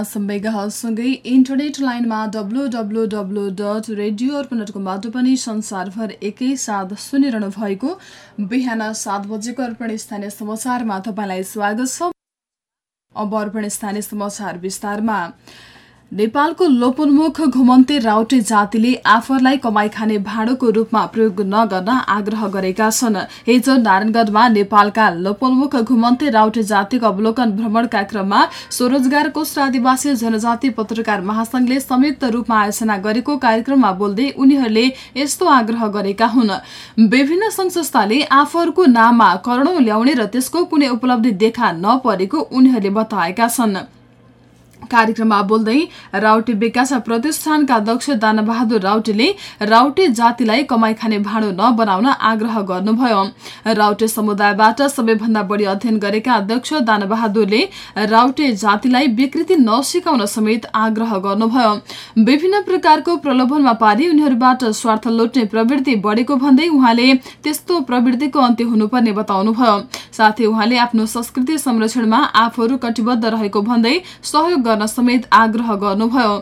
सँगै इन्टरनेट लाइनमा W W W dot radio Arpan dot पनि संसारभर एकैसाथ सुनिरहनु भएको बिहान सात बजेको अर्पण स्थानीय समाचारमा तपाईँलाई स्वागत छ। अब अर्पण स्थानीय समाचार विस्तारमा। नेपालको लोपोन्मुख घुमन्ते राउटे जातिले आफूलाई कमाई खाने भाँडोको रूपमा प्रयोग नगर्न आग्रह गरेका छन्। हिजो नारायणगढमा नेपालका लोपोन्मुख घुमन्ते राउटे जातिको अवलोकन भ्रमणका क्रममा स्वरोजगार कोष आदिवासी जनजाति पत्रकार महासंघले संयुक्त रूपमा आयोजना गरेको कार्यक्रममा बोल्दै उनीहरूले यस्तो आग्रह गरेका हुन्। विभिन्न संघ संस्थाले आफूहरूको नाममा करोडौं ल्याउने र त्यसको कुनै उपलब्धि देखा नपरेको उनीहरूले बताएका छन्। कार्यक्रममा बोल्दै राउटे विकास प्रतिष्ठानका अध्यक्ष दानबहादुर राउटेले राउटे जातिलाई कमाई खाने भाँडो नबनाउन आग्रह गर्नुभयो। राउटे समुदायबाट सबैभन्दा बढी अध्ययन गरेका अध्यक्ष दानबहादुरले राउटे जातिलाई विकृति नसिकाउन समेत आग्रह गर्नुभयो। विभिन्न प्रकारको प्रलोभनमा पारी उनीहरूबाट स्वार्थ लुट्ने प्रवृत्ति बढेको भन्दै उहाँले त्यस्तो प्रवृत्तिको अन्त्य हुनुपर्ने बताउनुभयो। साथै उहाँले आफ्नो संस्कृति संरक्षणमा आफूहरू कटिबद्ध रहेको भन्दै सहयोग गर्न समेत आग्रह गर्नुभयो।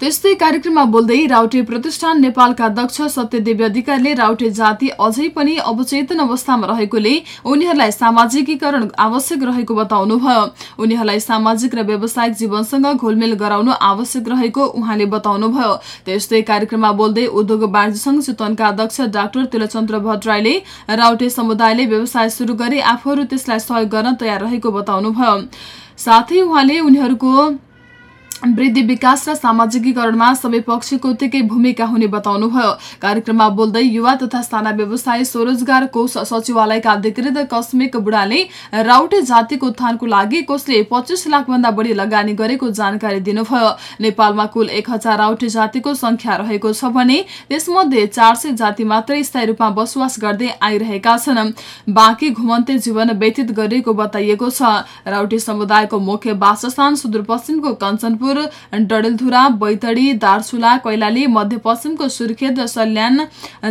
त्यस्तै कार्यक्रममा बोल्दै राउटे प्रतिष्ठान नेपालका अध्यक्ष सत्यदेवी अधिकारीले राउटे जाति अझै पनि अवचेतन अवस्थामा रहेकोले उनीहरूलाई सामाजिकीकरण आवश्यक रहेको बताउनुभयो। उनीहरूलाई सामाजिक र व्यावसायिक जीवनसँग घोलमेल गराउनु आवश्यक रहेको उहाँले बताउनुभयो। त्यस्तै कार्यक्रममा बोल्दै उद्योग वाणिज्य संघ चितवनका अध्यक्ष डाक्टर तिलचन्द्र भट्टराईले राउटे समुदायले व्यवसाय शुरू गरे आफूहरू त्यसलाई सहयोग गर्न तयार रहेको बताउनुभयो। साथै उहाँले उनीहरूको वृद्धि विकास र सामाजिकीकरणमा सबै पक्षको उत्तिकै भूमिका हुने बताउनुभयो। कार्यक्रममा बोल्दै युवा तथा साना व्यवसाय स्वरोजगार कोष सचिवालयका अधिकृत कस्मिक बुढाले राउटे जातिको उत्थानको लागि कोषले पच्चिस लाख भन्दा बढी लगानी गरेको जानकारी दिनुभयो। नेपालमा कुल एक हजार राउटे जातिको संख्या रहेको छ भने त्यसमध्ये चार सय जाति मात्रै स्थायी रूपमा बसोबास गर्दै आइरहेका छन्। बाँकी घुमन्ते जीवन व्यतीत गरिएको बताइएको छ। राउटे समुदायको मुख्य वासस्थान सुदूरपश्चिमको कञ्चनपुर भरतपुर डडेलधुरा बैतडी दार्चुला कैलाली मध्यपश्चिमको सुर्खेत सल्यान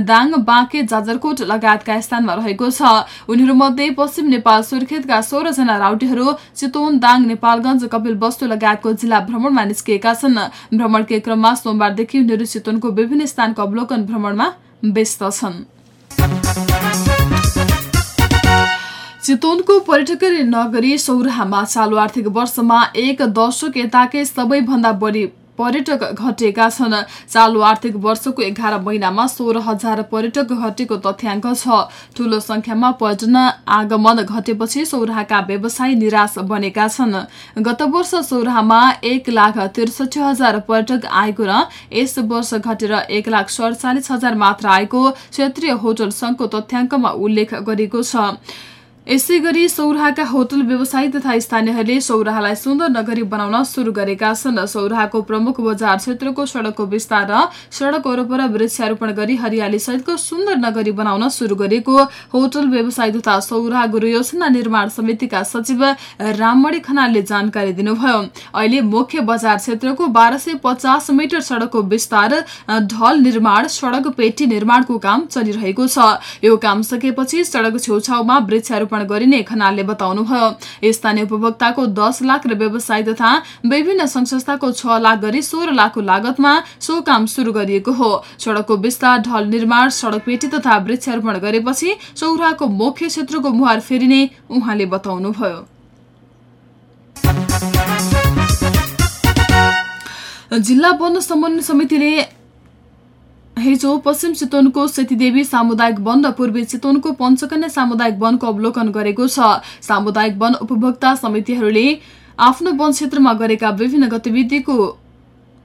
दाङ बाँके जाजरकोट लगायतका स्थानमा रहेको छ। उनीहरूमध्ये पश्चिम नेपाल सुर्खेतका सोह्रजना राउटीहरू चितवन दाङ नेपालगंज कपिल वस्तु लगायतको जिल्ला भ्रमणमा निस्किएका छन्। भ्रमणकै क्रममा सोमबारदेखि उनीहरू चितवनको विभिन्न स्थानको अवलोकन भ्रमणमा व्यस्त छन्। चितवनको पर्यटक नगरी सौराहामा चालु आर्थिक वर्षमा एक दशक यताकै सबैभन्दा बढी पर्यटक घटेका छन्। चालु आर्थिक वर्षको एघार महिनामा सोह्र हजार पर्यटक घटेको तथ्याङ्क छ। ठूलो संख्यामा पर्यटन आगमन घटेपछि सौराहाका व्यवसायी निराश बनेका छन्। गत वर्ष सौराहामा एक लाख त्रिसठी हजार पर्यटक आएको र यस वर्ष घटेर एक लाख सडचालिस हजार मात्र आएको क्षेत्रीय होटल संघको तथ्याङ्कमा उल्लेख गरेको छ। यसै गरी सौराहाका होटल व्यवसायी तथा स्थानीयहरूले सौराहालाई सुन्दर नगरी बनाउन शुरू गरेका छन्। सौराहाको प्रमुख बजार क्षेत्रको सड़कको विस्तार र सड़क वरपर वृक्षारोपण गरी हरियाली सहितको सुन्दर नगरी बनाउन शुरू गरेको होटल व्यवसायी तथा सौराहा गुरु योजना निर्माण समितिका सचिव राममणि खनालले जानकारी दिनुभयो। अहिले मुख्य बजार क्षेत्रको बाह्र मिटर सड़कको विस्तार ढल निर्माण सड़क पेटी निर्माणको काम चलिरहेको छ। यो काम सकेपछि सड़क छेउछाउमा वृक्षारोपण अर्पण गरिने खनालले बताउनुभयो स्थानीय उपभोक्ताको दस लाख र व्यवसाय तथा विभिन्न संस्थाको छ लाख गरी सोह्र लाखको लागतमा सो काम शुरू गरिएको हो। सड़कको विस्तार ढल निर्माण सड़क पेटी तथा वृक्षारोपण गरेपछि सौराको मुख्य क्षेत्रको मुहार फेरिने उहाँले बताउनुभयो जिल्ला वन समन्वय समितिले हिजो पश्चिम चितवनको सेतीदेवी सामुदायिक वन र पूर्वी चितवनको पञ्चकन्या सामुदायिक वनको अवलोकन गरेको छ। सामुदायिक वन उपभोक्ता समितिहरूले आफ्नो वन क्षेत्रमा गरेका विभिन्न गतिविधिको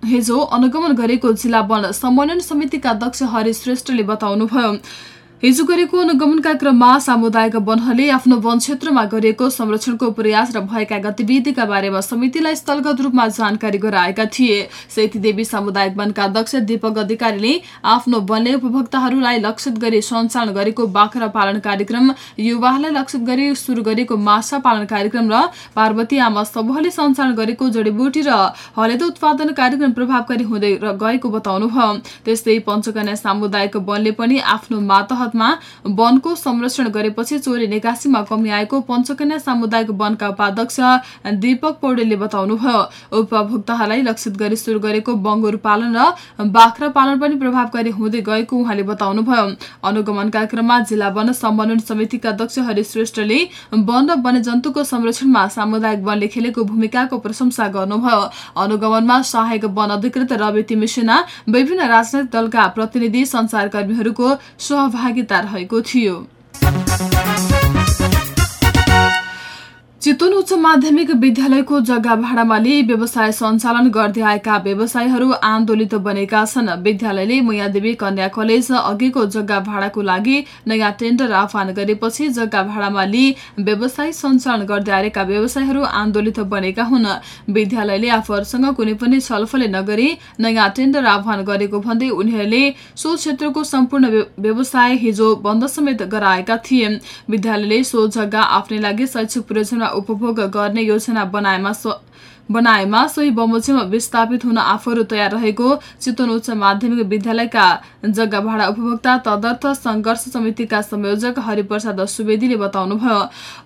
हिजो अनुगमन गरेको जिल्ला वन समन्वयन समितिका अध्यक्ष हरि श्रेष्ठले बताउनुभयो। हिजो गरेको अनुगमनका क्रममा सामुदायिक वनहरूले आफ्नो वन क्षेत्रमा गरिएको संरक्षणको प्रयास र भएका गतिविधिका बारेमा समितिलाई स्थलगत रूपमा जानकारी गराएका थिए। सेतीदेवी सामुदायिक वनका अध्यक्ष दीपक अधिकारीले आफ्नो वनले उपभोक्ताहरूलाई लक्षित गरी सञ्चालन गरेको बाख्रा पालन कार्यक्रम युवाहरूलाई लक्षित गरी शुरू गरेको माछा पालन कार्यक्रम र पार्वती आमा समूहले सञ्चालन गरेको जडीबुटी र हलेदो उत्पादन कार्यक्रम प्रभावकारी हुँदै गएको बताउनुभयो। त्यस्तै पञ्चकन्या सामुदायिक वनले पनि आफ्नो मातहत मार्फतमा वनको संरक्षण गरेपछि चोरी निकासीमा कमी आएको पञ्चकन्या सामुदायिक वनका उपाध्यक्ष दीपक पौडेलले बताउनुभयो। उपभोक्ताहरूलाई लक्षित गरी शुरू गरेको बङ्गुर पालन र बाख्रा पालन पनि प्रभावकारी हुँदै गएको उहाँले बताउनुभयो। अनुगमनका क्रममा जिल्ला वन समन्वयन समितिका अध्यक्ष हरि श्रेष्ठले वन र वन्यजन्तुको संरक्षणमा सामुदायिक वनले खेलेको भूमिकाको प्रशंसा गर्नुभयो। अनुगमनमा सहायक वन अधिकृत रवि तिमिसेना विभिन्न राजनैतिक दलका प्रतिनिधि संचारकर्मीहरूको सहभागिता रहेको थियो। चितवन उच्च माध्यमिक विद्यालयको जग्गा भाडामा लिई व्यवसाय सञ्चालन गर्दै आएका व्यवसायीहरू आन्दोलित बनेका छन्। विद्यालयले मैयादेवी कन्या कलेज अघिको जग्गा भाडाको लागि नयाँ टेन्डर आह्वान गरेपछि जग्गा भाडामा लिई व्यवसाय सञ्चालन गर्दै आएका व्यवसायीहरू आन्दोलित बनेका हुन्। विद्यालयले आफूहरूसँग कुनै पनि छलफल नगरी नयाँ टेन्डर आह्वान गरेको भन्दै उनीहरूले सो क्षेत्रको सम्पूर्ण व्यवसाय हिजो बन्द समेत गराएका थिए। विद्यालयले सो जग्गा आफ्नै लागि शैक्षिक प्रयोजनमा उपभोग गर्ने योजना बनाएमा बनाएमा सोही बमोजिममा विस्थापित हुन आफूहरू तयार रहेको चितवन उच्च माध्यमिक विद्यालयका जग्गा भाडा उपभोक्ता तदर्थ संघर्ष समितिका संयोजक हरिप्रसाद सुवेदीले बताउनुभयो।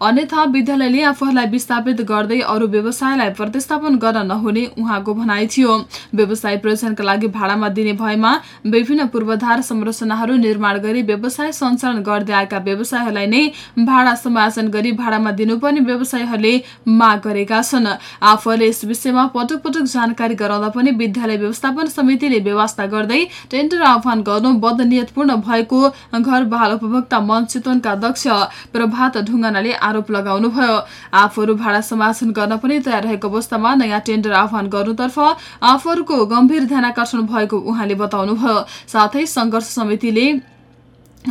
अन्यथा विद्यालयले आफूहरूलाई विस्थापित गर्दै अरू व्यवसायलाई प्रतिस्थापन गर्न नहुने उहाँको भनाइ थियो। व्यवसाय प्रयोजनका लागि भाडामा दिने भएमा विभिन्न पूर्वाधार संरचनाहरू निर्माण गरी व्यवसाय सञ्चालन गर्दै आएका व्यवसायहरूलाई नै भाडा समायोजन गरी भाडामा दिनुपर्ने व्यवसायीहरूले माग गरेका छन्। आफूहरूले यस विषयमा पटक पटक जानकारी गराउँदा पनि विद्यालय व्यवस्थापन समितिले व्यवस्था गर्दै टेन्डर आह्वान गर्नु बदनियतपूर्ण भएको घर बहाल उपभोक्ता मन चितवनका अध्यक्ष प्रभात ढुङ्गानाले आरोप लगाउनुभयो। आफूहरू भाडा समासन गर्न पनि तयार रहेको अवस्थामा नयाँ टेन्डर आह्वान गर्नुतर्फ आफूहरूको गम्भीर ध्यान आकर्षण भएको उहाँले बताउनुभयो। साथै संघर्ष समितिले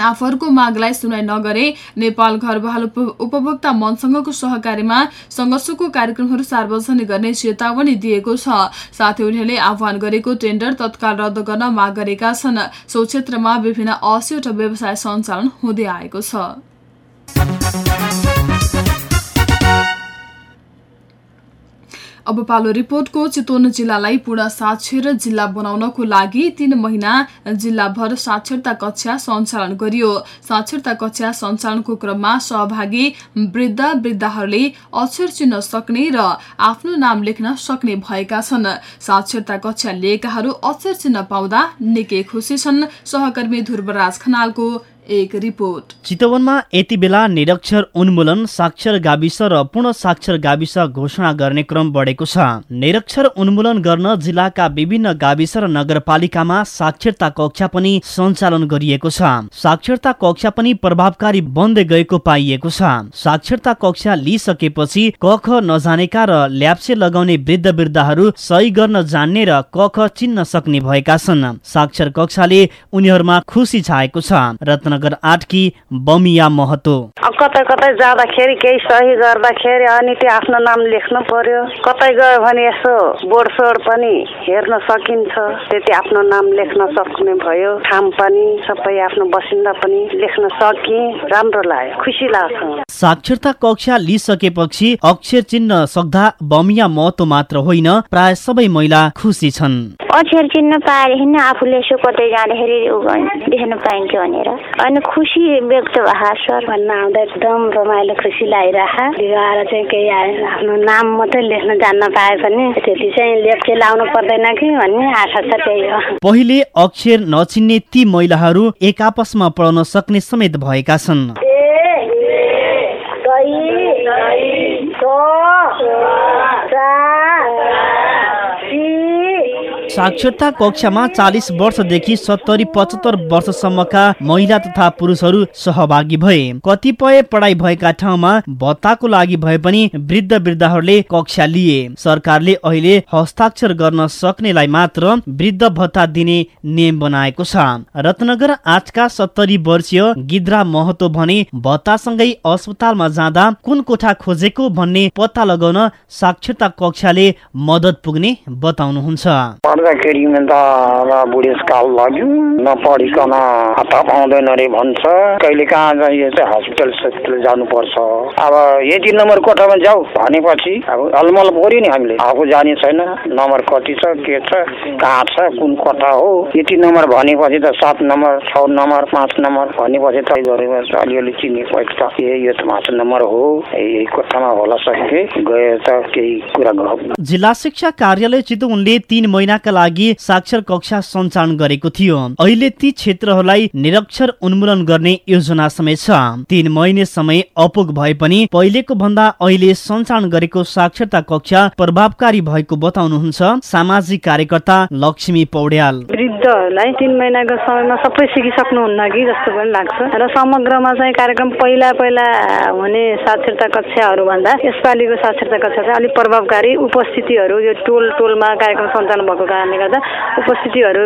आफरको मागलाई सुनाइ नगरे नेपाल घर बहाल उपभोक्ता मनसँगको सहकारीमा सङ्घर्षको कार्यक्रमहरू सार्वजनिक गर्ने चेतावनी दिएको छ। साथै उनीहरूले आह्वान गरेको टेन्डर तत्काल रद्द गर्न माग गरेका छन्। सो क्षेत्रमा विभिन्न असीवटा व्यवसाय सञ्चालन हुँदै आएको छ। अब पालो रिपोर्टको चितवन जिल्लालाई पूर्ण साक्षर जिल्ला बनाउनको लागि तीन महिना जिल्लाभर साक्षरता कक्षा सञ्चालन गरियो। साक्षरता कक्षा सञ्चालनको क्रममा सहभागी वृद्ध वृद्धाहरूले अक्षर चिन्न सक्ने र आफ्नो नाम लेख्न सक्ने भएका छन्। साक्षरता कक्षा लिएकाहरू अक्षर चिन्न पाउँदा निकै खुसी छन्। सहकर्मी ध्रुवराज खनालको एक रिपोर्ट। चितवनमा यति बेला निरक्षर उन्मूलन साक्षर गाविस र पूर्ण साक्षर गाविस घोषणा गर्ने क्रम बढेको छ। निरक्षर उन्मूलन गर्न जिल्लाका विभिन्न गाविस र नगरपालिकामा साक्षरता कक्षा पनि सञ्चालन गरिएको छ। साक्षरता कक्षा पनि प्रभावकारी बन्दै गएको पाइएको छ। साक्षरता कक्षा लिइसकेपछि क ख नजानेका र ल्याप्से लगाउने वृद्ध वृद्धाहरू सही गर्न जान्ने र क ख चिन्न सक्ने भएका छन्। साक्षर कक्षाले उनीहरूमा खुसी छाएको छ। रत्न नगर आठकी बमिया महतो। कतै कतै जाँदाखेरि केही सही गर्दाखेरि अनि त्यो आफ्नो नाम लेख्नु पर्यो। कतै गयो भने यसो बोर्ड सोड पनि हेर्न सकिन्छ। त्यति आफ्नो नाम लेख्न सक्ने भयो। ठाम पनि सबै आफ्नो बसिन्दा पनि लेख्न सकि। राम्रो लाग्यो। खुसी लाग्छ। साक्षरता कक्षा लिइसकेपछि अक्षर चिन्ह सक्दा बमिया महतो मात्र होइन प्राय सबै महिला खुसी छन्। अक्षर चिन्ह पाएदेखि आफूले यसो कतै जाँदाखेरि देख्न पाइन्छ भनेर। अनि खुसी व्यक्त भए सर भन्न आउँदा एकदम रमाइलो खुसी लागिरहेको आएर चाहिँ केही आफ्नो नाम मात्रै लेख्न जान्न पाए पनि त्यति चाहिँ लेप्चे लाउनु पर्दैन कि भन्ने आशा छ त्यही हो। पहिले अक्षर नचिन्ने ती महिलाहरू एक आपसमा पढाउन सक्ने समेत भएका छन्। साक्षरता कक्षामा चालिस वर्षदेखि सत्तरी पचहत्तर वर्षसम्मका महिला तथा पुरुषहरू सहभागी भए। कतिपय पढाइ भएका ठाउँमा भत्ताको लागि भए पनि वृद्ध वृद्धाहरूले कक्षा लिए। सरकारले अहिले हस्ताक्षर गर्न सक्नेलाई मात्र वृद्ध भत्ता दिने नियम बनाएको छ। रत्नगर आठका सत्तरी वर्षीय गिद्रा महतो भने भत्तासँगै अस्पतालमा जाँदा कुन कोठा खोजेको भन्ने पत्ता लगाउन साक्षरता कक्षाले मद्दत पुग्ने बताउनुहुन्छ। गर्दाखेरि त बुढेसकाल लाग्यो नपढिकन हप्ता पाउँदैन अरे भन्छ कहिले कहाँ चाहिँ हस्पिटल सस्पिटल जानुपर्छ अब यति नम्बर कोठामा जाऊ भनेपछि अब अलमल पऱ्यो नि हामीले। आफू जाने छैन नम्बर कति छ के छ कहाँ छ कुन कोठा हो। यति नम्बर भनेपछि त सात नम्बर छ नम्बर पाँच नम्बर भनेपछि त अलिअलि चिने त ए यो त पाँच नम्बर हो। यही कोठामा होला सके गए त केही कुरा जिल्ला शिक्षा कार्यालय चितवनले तीन महिनाका लागि साक्षर कक्षा सञ्चालन गरेको थियो। अहिले ती क्षेत्रहरूलाई निरक्षर उन्मूलन गर्ने योजना समेत छ। तीन महिने समय अपुग भए पनि पहिलेको भन्दा अहिले सञ्चालन गरेको साक्षरता कक्षा प्रभावकारी भएको बताउनुहुन्छ सामाजिक कार्यकर्ता लक्ष्मी पौड्याल। वृद्धहरूलाई तिन महिनाको समयमा सबै सिकिसक्नुहुन्न कि जस्तो पनि लाग्छ। र समग्रमा चाहिँ कार्यक्रम पहिला पहिला हुने साक्षरता कक्षाहरू भन्दा यसपालिको साक्षरता कक्षा चाहिँ अलिक प्रभावकारी। उपस्थितिहरू यो टोल टोलमा कार्यक्रम सञ्चालन भएको कारणले गर्दा उपस्थितिहरू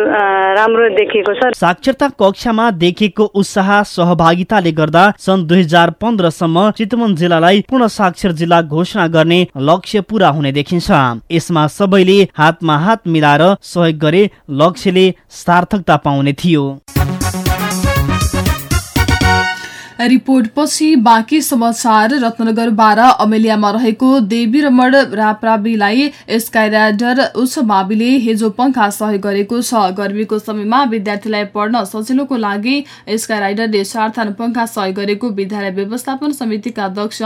राम्रो देखिएको छ। साक्षरता कक्षामा देखिएको उत्साह सहभागिताले गर्दा सन् दुई हजार पन्ध्रसम्म चितवन जिल्लालाई पूर्ण साक्षर जिल्ला घोषणा गर्ने लक्ष्य पूरा हुने देखिन्छ। यसमा सबैले हातमा हात मिलाएर सहयोग गरे लक्ष्यले सार्थकता पाउने थियो। रिपोर्टपछि बाँकी समाचार रत्नगर बाह्र अमेलियामा रहेको देवी रमण राप्राबीलाई स्काइराइडर उच्च माविले हिजो पङ्खा सहयोग गरेको छ। गर्मीको समयमा विद्यार्थीलाई पढ्न सजिलोको लागि स्काइराइडरले चारथान पङ्खा सहयोग गरेको विद्यालय व्यवस्थापन समितिका अध्यक्ष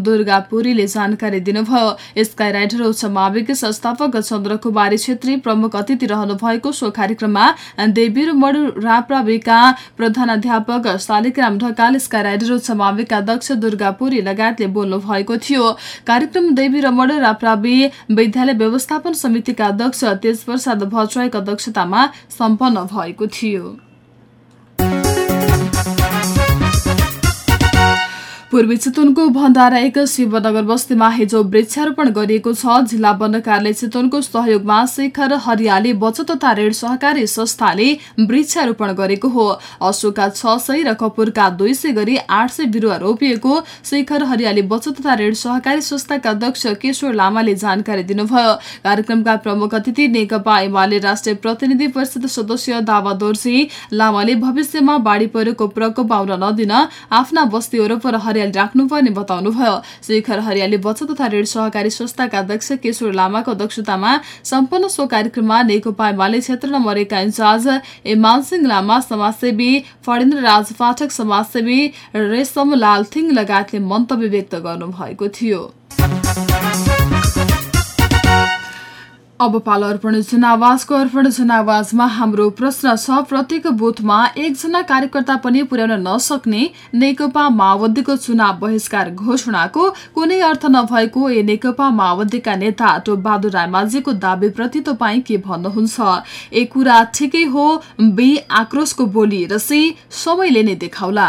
दुर्गा पुरीले जानकारी दिनुभयो। स्काइराइडर उच्च माविकी संस्थापक चन्द्रकुमारी छेत्री प्रमुख अतिथि रहनु भएको सो कार्यक्रममा देवी रमण राप्राबीका प्रधानाध्यापक शालिग्राम ढकाल राइडर उच्च माविका अध्यक्ष दुर्गापुरी लगायतले बोल्नु भएको थियो। कार्यक्रम देवी रमण राप्रावी विद्यालय व्यवस्थापन समितिका अध्यक्ष तेज प्रसाद भट्टराईको अध्यक्षतामा सम्पन्न भएको थियो। पूर्वी चितवनको भण्डारा एक शिवनगर बस्तीमा हिजो वृक्षारोपण गरिएको छ। जिल्ला वन कार्यालय चितवनको सहयोगमा शेखर हरियाली बचत तथा ऋण सहकारी संस्थाले वृक्षारोपण गरेको हो। अशोकका छ सय र कपुरका दुई सय गरी आठ सय बिरुवा रोपिएको शेखर हरियाली बचत तथा ऋण सहकारी संस्थाका अध्यक्ष केशवर लामाले जानकारी दिनुभयो। कार्यक्रमका प्रमुख अतिथि नेकपा एमाले राष्ट्रिय प्रतिनिधि परिषद सदस्य दावा दोर्जी लामाले भविष्यमा बाढ़ी पहिरोको प्रकोप आउन नदिन आफ्ना बस्ती वरपर हरियाली हरियाली राख्नुपर्ने बताउनुभयो शेखर हरियाली बचत तथा ऋण सहकारी संस्थाका अध्यक्ष केशवर लामाको अध्यक्षतामा सम्पन्न सो कार्यक्रममा नेकपा एमाले क्षेत्र नम्बर एकका इन्चार्ज एमानसिंह लामा समाजसेवी फणेन्द्र राज पाठक समाजसेवी रेशम लालथिङ लगायतले मन्तव्य व्यक्त गर्नुभएको थियो। अब पालो अर्पण जनावाजको अर्पण जनावाजमा हाम्रो प्रश्न छ प्रत्येक बुथमा एकजना कार्यकर्ता पनि पुर्याउन नसक्ने नेकपा माओवादीको चुनाव बहिष्कार घोषणाको कुनै अर्थ नभएको ए नेकपा माओवादीका नेता टोपबहादुर रायमाझीको दावीप्रति तपाईँ के भन्नुहुन्छ? ए कुरा ठिकै हो बी आक्रोशको बोली र सी समयले नै देखाउला।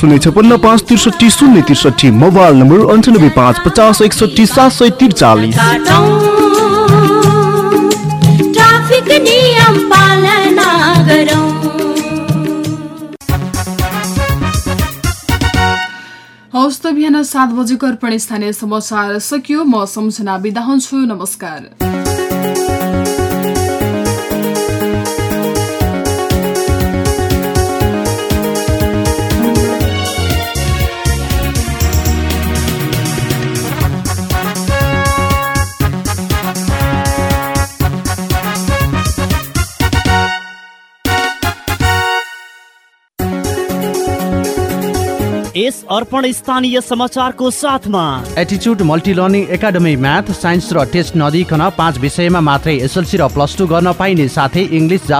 शून्य छपन्न पाँच त्रिसठी शून्य त्रिसठी मोबाइल नम्बर अन्ठानब्बे पाँच पचास एकसठी सात सय त्रिचालिस। हौस् त बिहान सात बजेको अर्पण स्थानीय समाचार सकियो। म सम्झना बिदा हुन्छु। नमस्कार। अर्पण स्थानीय समाचारको साथमा। एटिच्युड मल्टी एकाडेमी म्याथ साइन्स र टेस्ट नदिकन पाँच विषयमा मात्रै एसएलसी र प्लस टू गर्न पाइने साथै इङ्ग्लिस